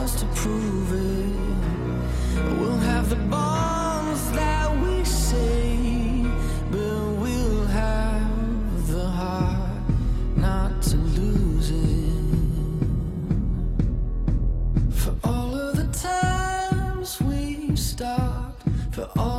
Just to prove it. We'll have the bonds that we say, but we'll have the heart not to lose it. For all of the times we stopped, for all